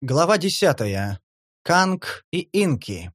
Глава десятая. Канг и Инки.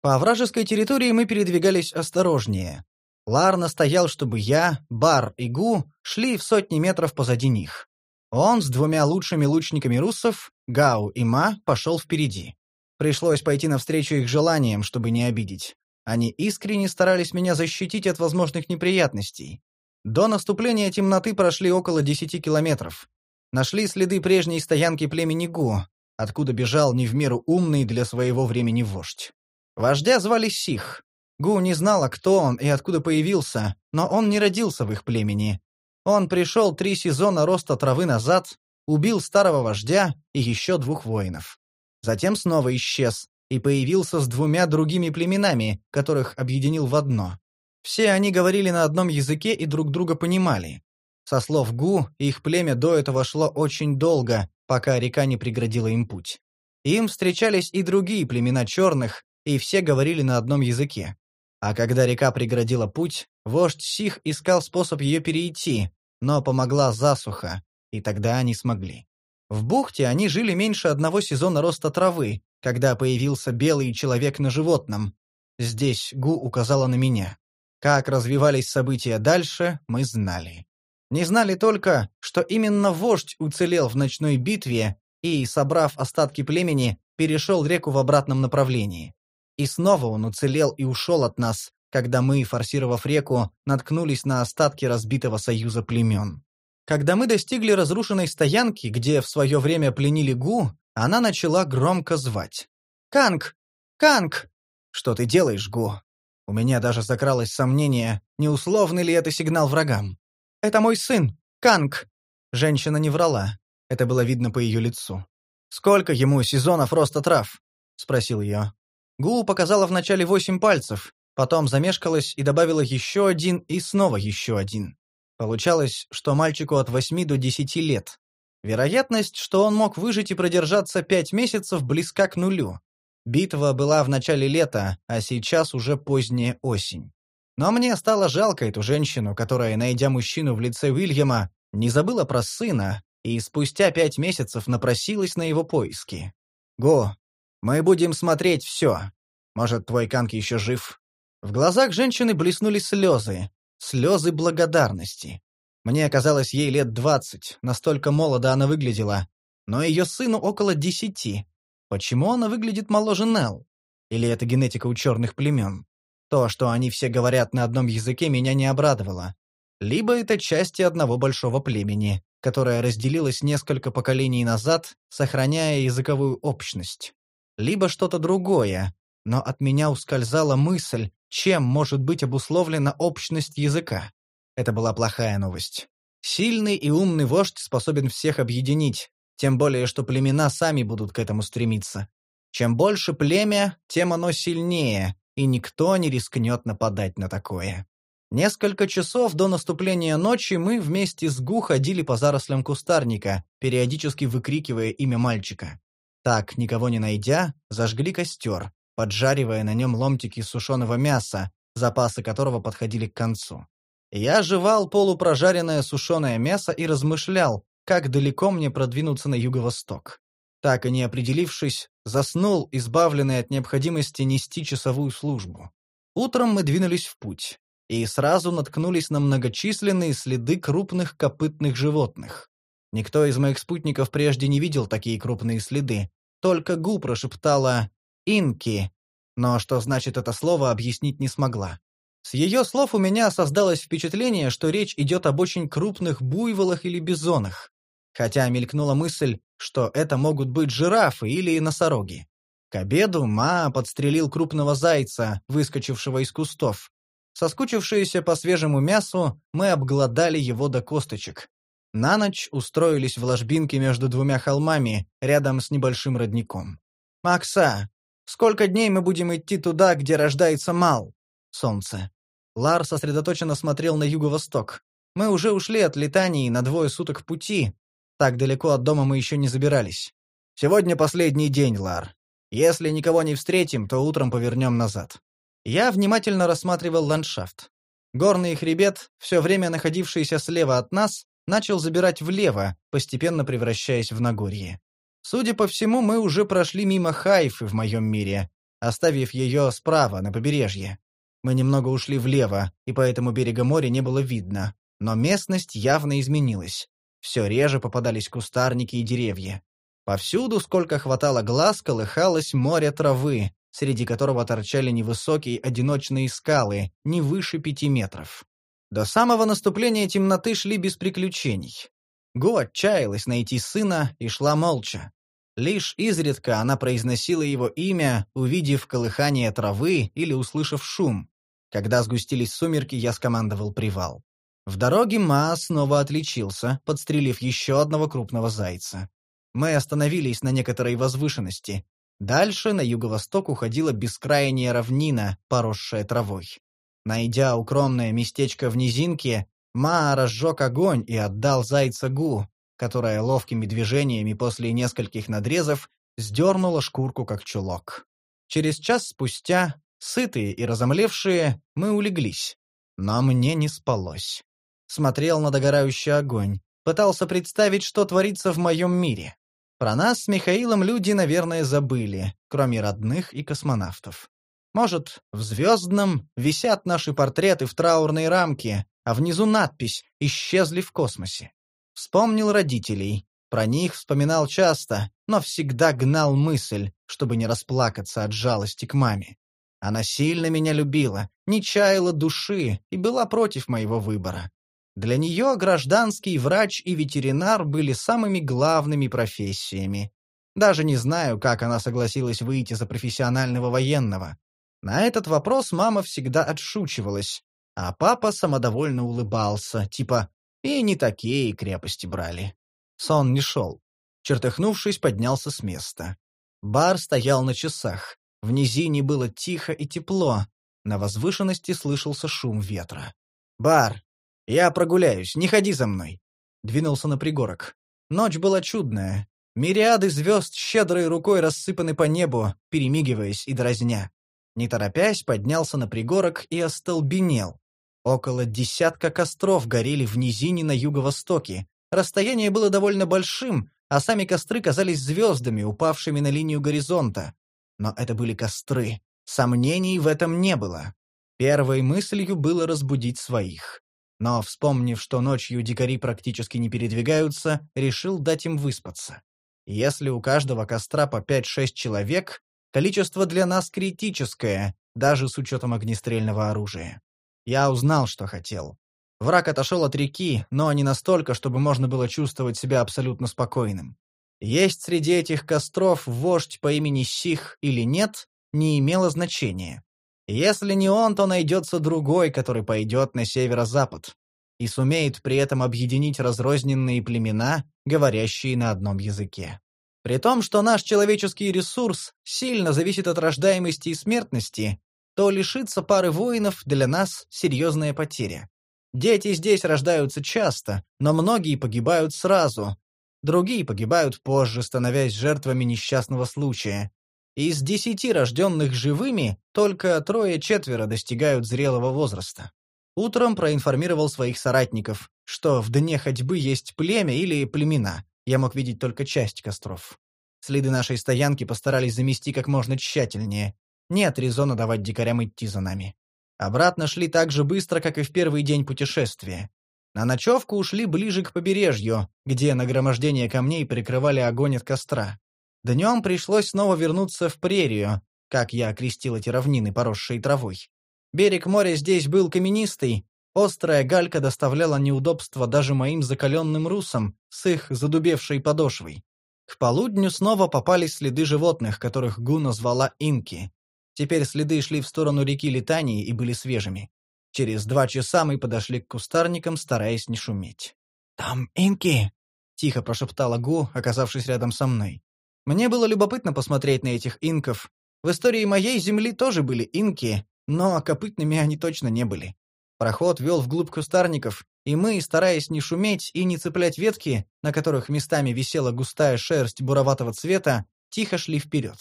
По вражеской территории мы передвигались осторожнее. Лар настоял, чтобы я, Бар и Гу шли в сотни метров позади них. Он с двумя лучшими лучниками руссов, Гау и Ма, пошел впереди. Пришлось пойти навстречу их желаниям, чтобы не обидеть. Они искренне старались меня защитить от возможных неприятностей. До наступления темноты прошли около десяти километров. Нашли следы прежней стоянки племени Гу, откуда бежал не в меру умный для своего времени вождь. Вождя звали Сих. Гу не знала, кто он и откуда появился, но он не родился в их племени. Он пришел три сезона роста травы назад, убил старого вождя и еще двух воинов. Затем снова исчез и появился с двумя другими племенами, которых объединил в одно. Все они говорили на одном языке и друг друга понимали. Со слов Гу, их племя до этого шло очень долго, пока река не преградила им путь. Им встречались и другие племена черных, и все говорили на одном языке. А когда река преградила путь, вождь Сих искал способ ее перейти, но помогла засуха, и тогда они смогли. В бухте они жили меньше одного сезона роста травы, когда появился белый человек на животном. Здесь Гу указала на меня. Как развивались события дальше, мы знали. Не знали только, что именно вождь уцелел в ночной битве и, собрав остатки племени, перешел реку в обратном направлении. И снова он уцелел и ушел от нас, когда мы, форсировав реку, наткнулись на остатки разбитого союза племен. Когда мы достигли разрушенной стоянки, где в свое время пленили Гу, она начала громко звать. «Канг! Канг!» «Что ты делаешь, Гу?» У меня даже закралось сомнение, не условный ли это сигнал врагам. Это мой сын, Канг!» Женщина не врала. Это было видно по ее лицу. «Сколько ему сезонов роста трав?» — спросил ее. Гу показала вначале восемь пальцев, потом замешкалась и добавила еще один и снова еще один. Получалось, что мальчику от восьми до десяти лет. Вероятность, что он мог выжить и продержаться пять месяцев, близка к нулю. Битва была в начале лета, а сейчас уже поздняя осень. Но мне стало жалко эту женщину, которая, найдя мужчину в лице Уильяма, не забыла про сына и спустя пять месяцев напросилась на его поиски. «Го, мы будем смотреть все. Может, твой Канки еще жив?» В глазах женщины блеснули слезы, слезы благодарности. Мне казалось, ей лет двадцать, настолько молодо она выглядела. Но ее сыну около десяти. Почему она выглядит моложе Нелл? Или это генетика у черных племен? То, что они все говорят на одном языке, меня не обрадовало. Либо это части одного большого племени, которое разделилось несколько поколений назад, сохраняя языковую общность. Либо что-то другое, но от меня ускользала мысль, чем может быть обусловлена общность языка. Это была плохая новость. Сильный и умный вождь способен всех объединить, тем более что племена сами будут к этому стремиться. Чем больше племя, тем оно сильнее, и никто не рискнет нападать на такое. Несколько часов до наступления ночи мы вместе с Гу ходили по зарослям кустарника, периодически выкрикивая имя мальчика. Так, никого не найдя, зажгли костер, поджаривая на нем ломтики сушеного мяса, запасы которого подходили к концу. Я жевал полупрожаренное сушеное мясо и размышлял, как далеко мне продвинуться на юго-восток так и не определившись, заснул, избавленный от необходимости нести часовую службу. Утром мы двинулись в путь и сразу наткнулись на многочисленные следы крупных копытных животных. Никто из моих спутников прежде не видел такие крупные следы, только Гу прошептала «инки», но что значит это слово, объяснить не смогла. С ее слов у меня создалось впечатление, что речь идет об очень крупных буйволах или бизонах хотя мелькнула мысль, что это могут быть жирафы или носороги. К обеду Ма подстрелил крупного зайца, выскочившего из кустов. Соскучившиеся по свежему мясу, мы обглодали его до косточек. На ночь устроились в ложбинке между двумя холмами, рядом с небольшим родником. «Макса, сколько дней мы будем идти туда, где рождается Мал?» Солнце. Лар сосредоточенно смотрел на юго-восток. Мы уже ушли от летаний на двое суток пути, так далеко от дома мы еще не забирались. Сегодня последний день, Лар. Если никого не встретим, то утром повернем назад. Я внимательно рассматривал ландшафт. Горный хребет, все время находившийся слева от нас, начал забирать влево, постепенно превращаясь в Нагорье. Судя по всему, мы уже прошли мимо Хайфы в моем мире, оставив ее справа, на побережье. Мы немного ушли влево, и поэтому берега моря не было видно, но местность явно изменилась. Все реже попадались кустарники и деревья. Повсюду, сколько хватало глаз, колыхалось море травы, среди которого торчали невысокие одиночные скалы, не выше пяти метров. До самого наступления темноты шли без приключений. Гу отчаялась найти сына и шла молча. Лишь изредка она произносила его имя, увидев колыхание травы или услышав шум. Когда сгустились сумерки, я скомандовал привал. В дороге Ма снова отличился, подстрелив еще одного крупного зайца. Мы остановились на некоторой возвышенности. Дальше на юго-восток уходила бескрайняя равнина, поросшая травой. Найдя укромное местечко в низинке, Ма разжег огонь и отдал зайца Гу, которая ловкими движениями после нескольких надрезов сдернула шкурку как чулок. Через час спустя, сытые и разомлевшие, мы улеглись. Но мне не спалось. Смотрел на догорающий огонь, пытался представить, что творится в моем мире. Про нас с Михаилом люди, наверное, забыли, кроме родных и космонавтов. Может, в «Звездном» висят наши портреты в траурной рамке, а внизу надпись «Исчезли в космосе». Вспомнил родителей. Про них вспоминал часто, но всегда гнал мысль, чтобы не расплакаться от жалости к маме. Она сильно меня любила, не чаяла души и была против моего выбора. Для нее гражданский врач и ветеринар были самыми главными профессиями. Даже не знаю, как она согласилась выйти за профессионального военного. На этот вопрос мама всегда отшучивалась, а папа самодовольно улыбался, типа и не такие крепости брали. Сон не шел. Чертыхнувшись, поднялся с места. Бар стоял на часах. В низине было тихо и тепло. На возвышенности слышался шум ветра. «Бар! Я прогуляюсь, не ходи за мной!» Двинулся на пригорок. Ночь была чудная. Мириады звезд щедрой рукой рассыпаны по небу, перемигиваясь и дразня. Не торопясь, поднялся на пригорок и остолбенел. Около десятка костров горели в низине на юго-востоке. Расстояние было довольно большим, а сами костры казались звездами, упавшими на линию горизонта. Но это были костры. Сомнений в этом не было. Первой мыслью было разбудить своих. Но, вспомнив, что ночью дикари практически не передвигаются, решил дать им выспаться. Если у каждого костра по 5-6 человек, количество для нас критическое, даже с учетом огнестрельного оружия. Я узнал, что хотел. Враг отошел от реки, но не настолько, чтобы можно было чувствовать себя абсолютно спокойным. Есть среди этих костров вождь по имени Сих или нет, не имело значения. Если не он, то найдется другой, который пойдет на северо-запад и сумеет при этом объединить разрозненные племена, говорящие на одном языке. При том, что наш человеческий ресурс сильно зависит от рождаемости и смертности, то лишиться пары воинов для нас серьезная потеря. Дети здесь рождаются часто, но многие погибают сразу. Другие погибают позже, становясь жертвами несчастного случая. Из десяти рожденных живыми только трое-четверо достигают зрелого возраста. Утром проинформировал своих соратников, что в дне ходьбы есть племя или племена. Я мог видеть только часть костров. Следы нашей стоянки постарались замести как можно тщательнее, нет резона давать дикарям идти за нами. Обратно шли так же быстро, как и в первый день путешествия. На ночевку ушли ближе к побережью, где нагромождение камней прикрывали огонь от костра. Днем пришлось снова вернуться в прерию, как я окрестил эти равнины, поросшие травой. Берег моря здесь был каменистый, острая галька доставляла неудобства даже моим закаленным русам с их задубевшей подошвой. К полудню снова попались следы животных, которых Гу назвала инки. Теперь следы шли в сторону реки Литании и были свежими. Через два часа мы подошли к кустарникам, стараясь не шуметь. «Там инки!» — тихо прошептала Гу, оказавшись рядом со мной. Мне было любопытно посмотреть на этих инков. В истории моей земли тоже были инки, но копытными они точно не были. Проход вел вглубь кустарников, и мы, стараясь не шуметь и не цеплять ветки, на которых местами висела густая шерсть буроватого цвета, тихо шли вперед.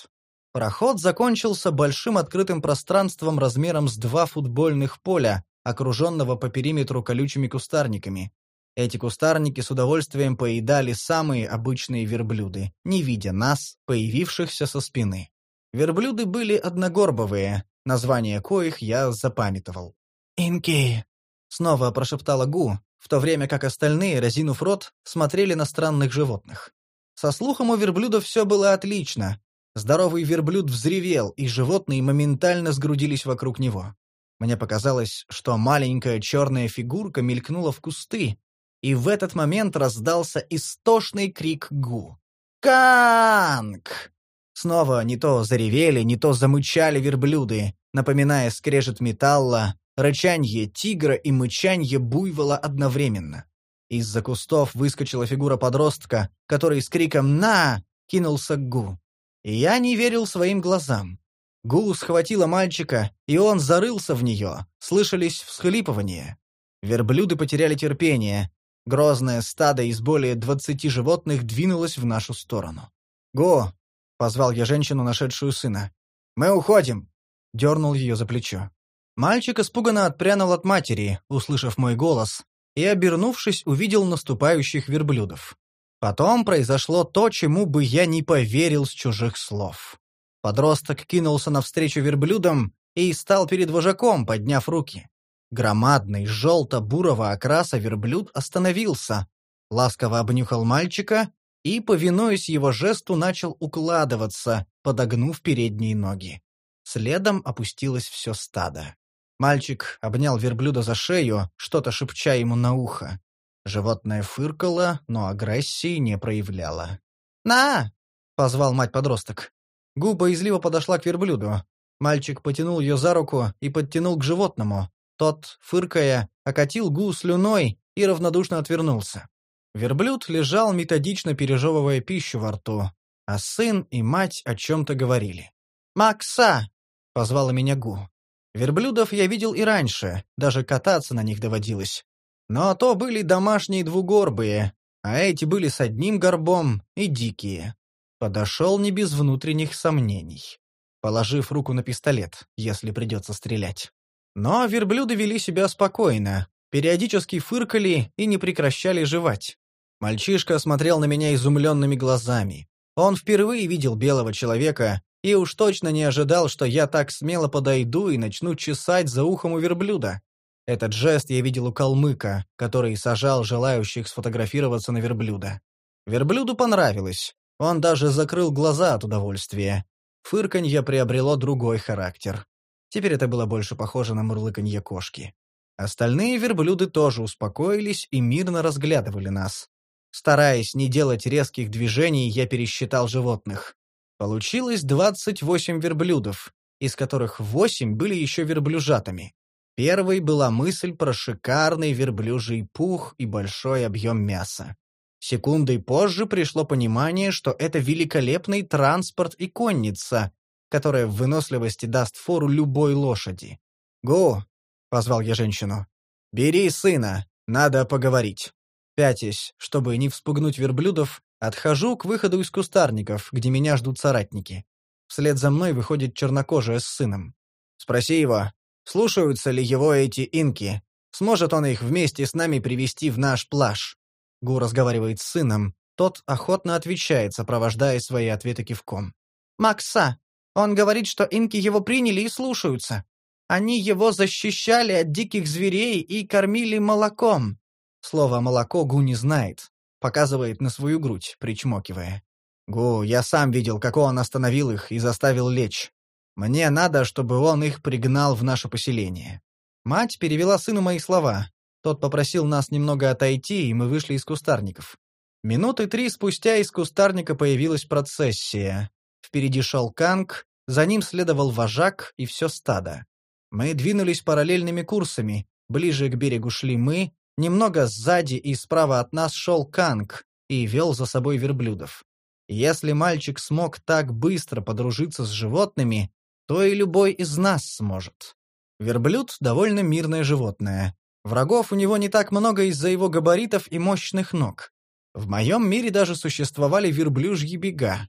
Проход закончился большим открытым пространством размером с два футбольных поля, окруженного по периметру колючими кустарниками. Эти кустарники с удовольствием поедали самые обычные верблюды, не видя нас, появившихся со спины. Верблюды были одногорбовые, название коих я запамятовал. «Инки!» — снова прошептала Гу, в то время как остальные, разинув рот, смотрели на странных животных. Со слухом у верблюдов все было отлично. Здоровый верблюд взревел, и животные моментально сгрудились вокруг него. Мне показалось, что маленькая черная фигурка мелькнула в кусты, и в этот момент раздался истошный крик Гу. «Канг!» Снова не то заревели, не то замычали верблюды, напоминая скрежет металла, рычанье тигра и мычанье буйвола одновременно. Из-за кустов выскочила фигура подростка, который с криком «На!» кинулся к Гу. И я не верил своим глазам. Гу схватила мальчика, и он зарылся в нее, слышались всхлипывания. Верблюды потеряли терпение, Грозное стадо из более двадцати животных двинулось в нашу сторону. «Го!» — позвал я женщину, нашедшую сына. «Мы уходим!» — дернул ее за плечо. Мальчик испуганно отпрянул от матери, услышав мой голос, и, обернувшись, увидел наступающих верблюдов. Потом произошло то, чему бы я не поверил с чужих слов. Подросток кинулся навстречу верблюдам и стал перед вожаком, подняв руки. Громадный, желто-бурого окраса верблюд остановился, ласково обнюхал мальчика и, повинуясь его жесту, начал укладываться, подогнув передние ноги. Следом опустилось все стадо. Мальчик обнял верблюда за шею, что-то шепча ему на ухо. Животное фыркало, но агрессии не проявляло. «На!» — позвал мать-подросток. Губа изливо подошла к верблюду. Мальчик потянул ее за руку и подтянул к животному, тот, фыркая, окатил Гу слюной и равнодушно отвернулся. Верблюд лежал, методично пережевывая пищу во рту, а сын и мать о чем-то говорили. «Макса!» — позвала меня Гу. Верблюдов я видел и раньше, даже кататься на них доводилось. Но то были домашние двугорбые, а эти были с одним горбом и дикие. Подошел не без внутренних сомнений, положив руку на пистолет, если придется стрелять. Но верблюды вели себя спокойно, периодически фыркали и не прекращали жевать. Мальчишка смотрел на меня изумленными глазами. Он впервые видел белого человека и уж точно не ожидал, что я так смело подойду и начну чесать за ухом у верблюда. Этот жест я видел у калмыка, который сажал желающих сфотографироваться на верблюда. Верблюду понравилось. Он даже закрыл глаза от удовольствия. Фырканье приобрело другой характер. Теперь это было больше похоже на мурлыканье кошки. Остальные верблюды тоже успокоились и мирно разглядывали нас. Стараясь не делать резких движений, я пересчитал животных. Получилось 28 верблюдов, из которых 8 были еще верблюжатами. Первой была мысль про шикарный верблюжий пух и большой объем мяса. Секундой позже пришло понимание, что это великолепный транспорт и конница, которая в выносливости даст фору любой лошади. «Го!» — позвал я женщину. «Бери сына, надо поговорить». Пятясь, чтобы не вспугнуть верблюдов, отхожу к выходу из кустарников, где меня ждут соратники. Вслед за мной выходит чернокожая с сыном. «Спроси его, слушаются ли его эти инки? Сможет он их вместе с нами привести в наш плаж?» Гу разговаривает с сыном, тот охотно отвечает, сопровождая свои ответы кивком. «Макса, он говорит, что инки его приняли и слушаются. Они его защищали от диких зверей и кормили молоком. Слово «молоко» Гу не знает. Показывает на свою грудь, причмокивая. «Гу, я сам видел, как он остановил их и заставил лечь. Мне надо, чтобы он их пригнал в наше поселение». Мать перевела сыну мои слова. Тот попросил нас немного отойти, и мы вышли из кустарников. Минуты три спустя из кустарника появилась процессия. Впереди шел Канг, за ним следовал вожак и все стадо. Мы двинулись параллельными курсами. Ближе к берегу шли мы, немного сзади и справа от нас шел Канг и вел за собой верблюдов. Если мальчик смог так быстро подружиться с животными, то и любой из нас сможет. Верблюд — довольно мирное животное. Врагов у него не так много из-за его габаритов и мощных ног. В моем мире даже существовали верблюжьи бега.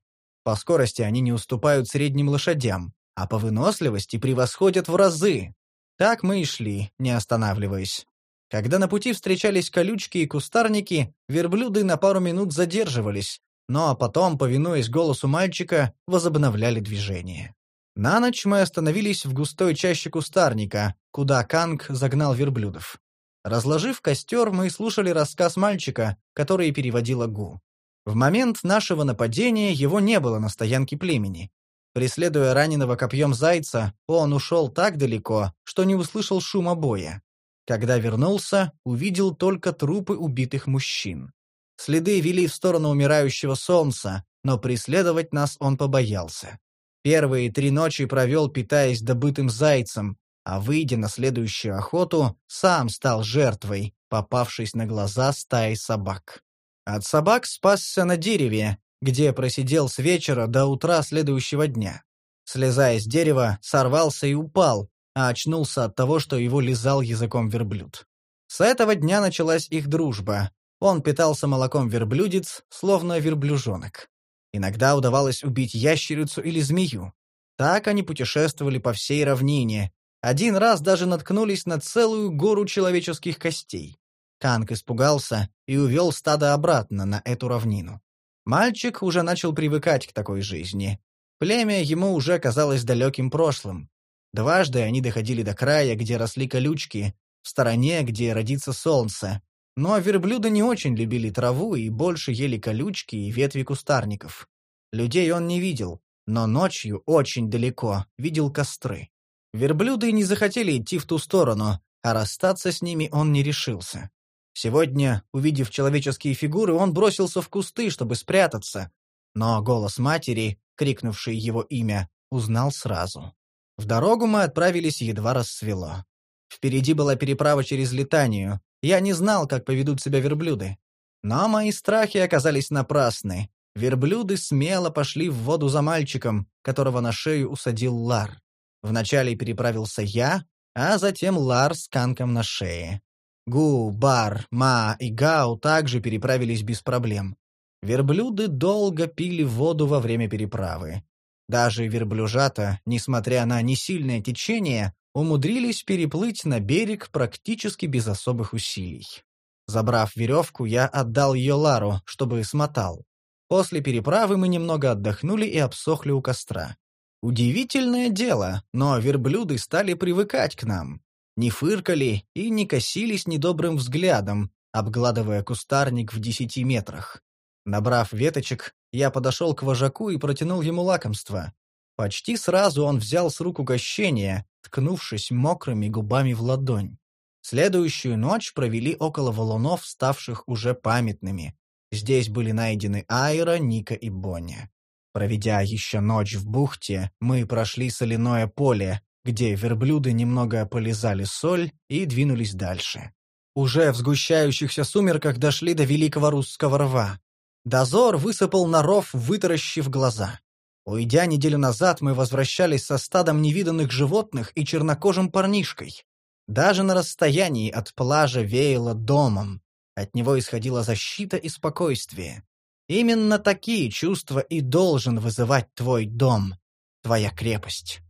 По скорости они не уступают средним лошадям, а по выносливости превосходят в разы. Так мы и шли, не останавливаясь. Когда на пути встречались колючки и кустарники, верблюды на пару минут задерживались, но потом, повинуясь голосу мальчика, возобновляли движение. На ночь мы остановились в густой чаще кустарника, куда Канг загнал верблюдов. Разложив костер, мы слушали рассказ мальчика, который переводила Гу. В момент нашего нападения его не было на стоянке племени. Преследуя раненого копьем зайца, он ушел так далеко, что не услышал шума боя. Когда вернулся, увидел только трупы убитых мужчин. Следы вели в сторону умирающего солнца, но преследовать нас он побоялся. Первые три ночи провел, питаясь добытым зайцем, а выйдя на следующую охоту, сам стал жертвой, попавшись на глаза стаи собак. От собак спасся на дереве, где просидел с вечера до утра следующего дня. Слезая с дерева, сорвался и упал, а очнулся от того, что его лизал языком верблюд. С этого дня началась их дружба. Он питался молоком верблюдец, словно верблюжонок. Иногда удавалось убить ящерицу или змею. Так они путешествовали по всей равнине. Один раз даже наткнулись на целую гору человеческих костей. Канг испугался и увел стадо обратно на эту равнину. Мальчик уже начал привыкать к такой жизни. Племя ему уже казалось далеким прошлым. Дважды они доходили до края, где росли колючки, в стороне, где родится солнце. Но верблюды не очень любили траву и больше ели колючки и ветви кустарников. Людей он не видел, но ночью очень далеко видел костры. Верблюды не захотели идти в ту сторону, а расстаться с ними он не решился. Сегодня, увидев человеческие фигуры, он бросился в кусты, чтобы спрятаться. Но голос матери, крикнувший его имя, узнал сразу. В дорогу мы отправились едва рассвело. Впереди была переправа через Литанию. Я не знал, как поведут себя верблюды. Но мои страхи оказались напрасны. Верблюды смело пошли в воду за мальчиком, которого на шею усадил Лар. Вначале переправился я, а затем Лар с канком на шее. Гу, Бар, Ма и Гау также переправились без проблем. Верблюды долго пили воду во время переправы. Даже верблюжата, несмотря на несильное течение, умудрились переплыть на берег практически без особых усилий. Забрав веревку, я отдал ее Лару, чтобы смотал. После переправы мы немного отдохнули и обсохли у костра. Удивительное дело, но верблюды стали привыкать к нам. Не фыркали и не косились недобрым взглядом, обгладывая кустарник в десяти метрах. Набрав веточек, я подошел к вожаку и протянул ему лакомство. Почти сразу он взял с рук угощение, ткнувшись мокрыми губами в ладонь. Следующую ночь провели около валунов, ставших уже памятными. Здесь были найдены Айра, Ника и Бонни. Проведя еще ночь в бухте, мы прошли соляное поле, где верблюды немного полизали соль и двинулись дальше. Уже в сгущающихся сумерках дошли до Великого Русского рва. Дозор высыпал на ров, вытаращив глаза. Уйдя неделю назад, мы возвращались со стадом невиданных животных и чернокожим парнишкой. Даже на расстоянии от плажа веяло домом. От него исходила защита и спокойствие. Именно такие чувства и должен вызывать твой дом, твоя крепость.